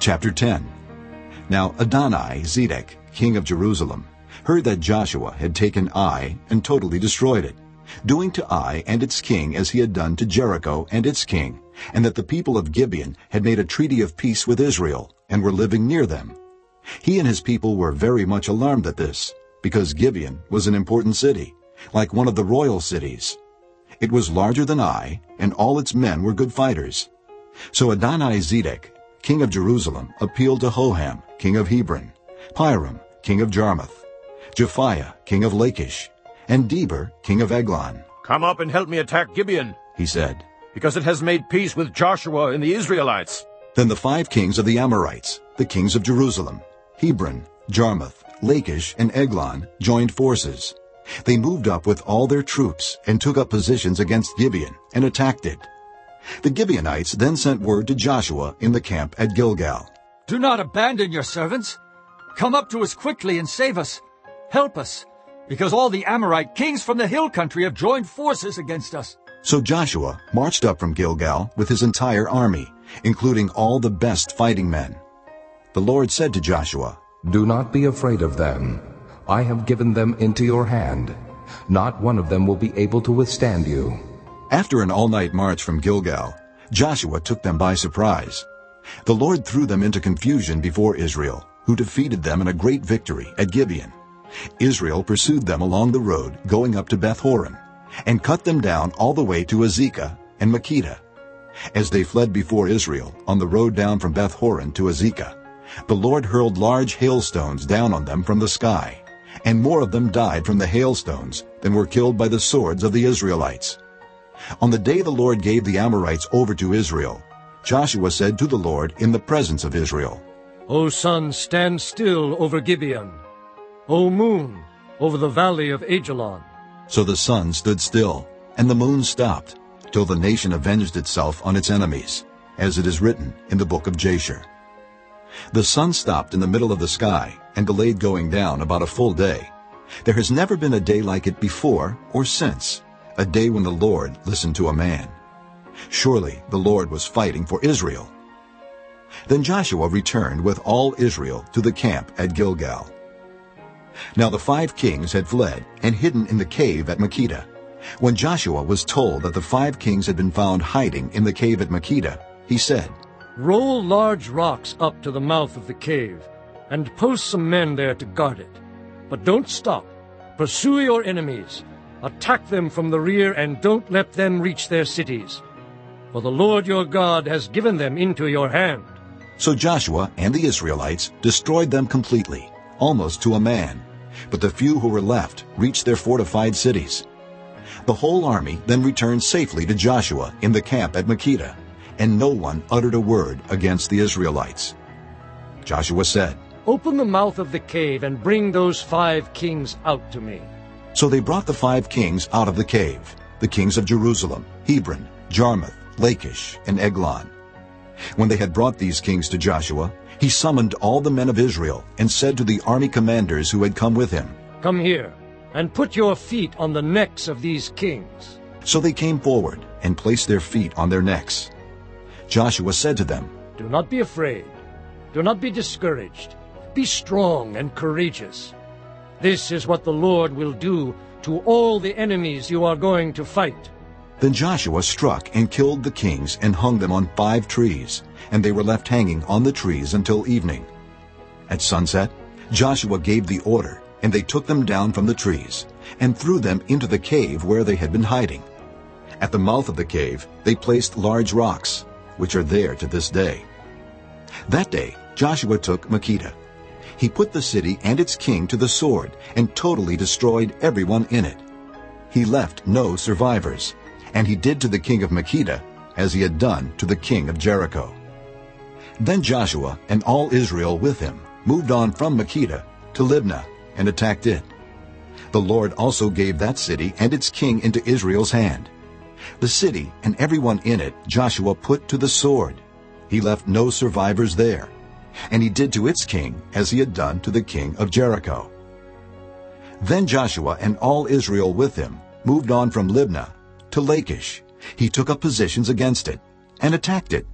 Chapter 10 Now Adoni-Zedek, king of Jerusalem, heard that Joshua had taken Ai and totally destroyed it, doing to Ai and its king as he had done to Jericho and its king, and that the people of Gibeon had made a treaty of peace with Israel and were living near them. He and his people were very much alarmed at this, because Gibeon was an important city, like one of the royal cities. It was larger than Ai, and all its men were good fighters. So Adoni-Zedek, king of Jerusalem, appealed to Hoham, king of Hebron, Piram, king of Jarmuth, Japhia, king of Lachish, and Debir, king of Eglon. Come up and help me attack Gibeon, he said. because it has made peace with Joshua and the Israelites. Then the five kings of the Amorites, the kings of Jerusalem, Hebron, Jarmuth, Lachish, and Eglon, joined forces. They moved up with all their troops and took up positions against Gibeon and attacked it. The Gibeonites then sent word to Joshua in the camp at Gilgal. Do not abandon your servants. Come up to us quickly and save us. Help us, because all the Amorite kings from the hill country have joined forces against us. So Joshua marched up from Gilgal with his entire army, including all the best fighting men. The Lord said to Joshua, Do not be afraid of them. I have given them into your hand. Not one of them will be able to withstand you. After an all-night march from Gilgal, Joshua took them by surprise. The Lord threw them into confusion before Israel, who defeated them in a great victory at Gibeon. Israel pursued them along the road going up to Beth-horon, and cut them down all the way to Azekah and Makkedah. As they fled before Israel on the road down from Beth-horon to Azekah, the Lord hurled large hailstones down on them from the sky, and more of them died from the hailstones than were killed by the swords of the Israelites. On the day the Lord gave the Amorites over to Israel, Joshua said to the Lord in the presence of Israel, O sun, stand still over Gibeon. O moon, over the valley of Aijalon. So the sun stood still, and the moon stopped, till the nation avenged itself on its enemies, as it is written in the book of Jashar. The sun stopped in the middle of the sky and delayed going down about a full day. There has never been a day like it before or since, a day when the Lord listened to a man. Surely the Lord was fighting for Israel. Then Joshua returned with all Israel to the camp at Gilgal. Now the five kings had fled and hidden in the cave at Makkedah. When Joshua was told that the five kings had been found hiding in the cave at Makkedah, he said, Roll large rocks up to the mouth of the cave, and post some men there to guard it. But don't stop. Pursue your enemies. Attack them from the rear, and don't let them reach their cities. For the Lord your God has given them into your hand. So Joshua and the Israelites destroyed them completely, almost to a man. But the few who were left reached their fortified cities. The whole army then returned safely to Joshua in the camp at Makkedah, and no one uttered a word against the Israelites. Joshua said, Open the mouth of the cave and bring those five kings out to me. So they brought the five kings out of the cave, the kings of Jerusalem, Hebron, Jarmuth, Lachish, and Eglon. When they had brought these kings to Joshua, he summoned all the men of Israel and said to the army commanders who had come with him, Come here, and put your feet on the necks of these kings. So they came forward and placed their feet on their necks. Joshua said to them, Do not be afraid. Do not be discouraged. Be strong and courageous. This is what the Lord will do to all the enemies you are going to fight. Then Joshua struck and killed the kings and hung them on five trees, and they were left hanging on the trees until evening. At sunset, Joshua gave the order, and they took them down from the trees, and threw them into the cave where they had been hiding. At the mouth of the cave they placed large rocks, which are there to this day. That day Joshua took Makkedah. He put the city and its king to the sword and totally destroyed everyone in it. He left no survivors, and he did to the king of Makkedah as he had done to the king of Jericho. Then Joshua and all Israel with him moved on from Makkedah to Libnah and attacked it. The Lord also gave that city and its king into Israel's hand. The city and everyone in it Joshua put to the sword. He left no survivors there. And he did to its king as he had done to the king of Jericho. Then Joshua and all Israel with him moved on from Libnah to Lachish. He took up positions against it and attacked it.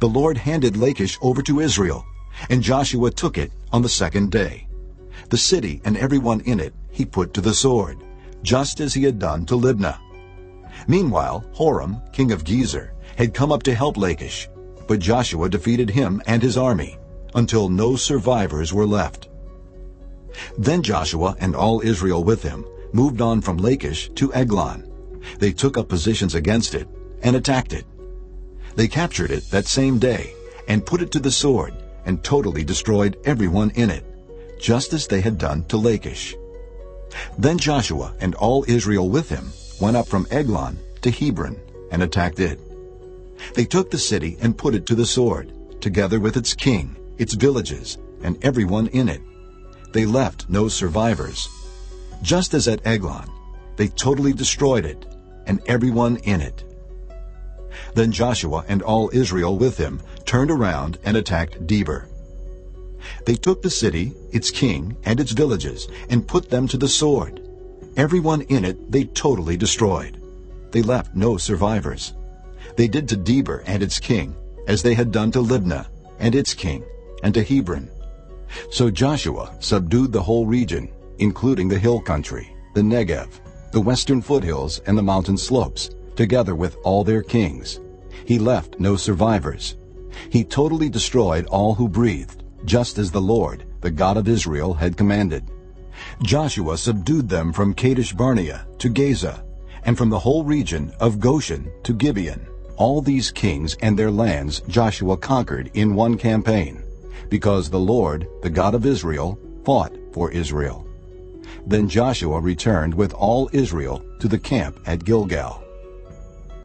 The Lord handed Lachish over to Israel, and Joshua took it on the second day. The city and everyone in it he put to the sword, just as he had done to Libnah. Meanwhile, Horam, king of Gezer, had come up to help Lachish, but Joshua defeated him and his army, until no survivors were left. Then Joshua and all Israel with him moved on from Lachish to Eglon. They took up positions against it and attacked it. They captured it that same day and put it to the sword and totally destroyed everyone in it, just as they had done to Lachish. Then Joshua and all Israel with him went up from Eglon to Hebron and attacked it. They took the city and put it to the sword, together with its king, its villages, and everyone in it. They left no survivors. Just as at Eglon, they totally destroyed it, and everyone in it. Then Joshua and all Israel with him turned around and attacked Debir. They took the city, its king, and its villages, and put them to the sword. Everyone in it they totally destroyed. They left no survivors. They did to Debir and its king, as they had done to Libnah and its king, and to Hebron. So Joshua subdued the whole region, including the hill country, the Negev, the western foothills, and the mountain slopes, together with all their kings. He left no survivors. He totally destroyed all who breathed, just as the Lord, the God of Israel, had commanded. Joshua subdued them from Kadesh Barnea to Gaza, and from the whole region of Goshen to Gibeon. All these kings and their lands Joshua conquered in one campaign, because the Lord, the God of Israel, fought for Israel. Then Joshua returned with all Israel to the camp at Gilgal.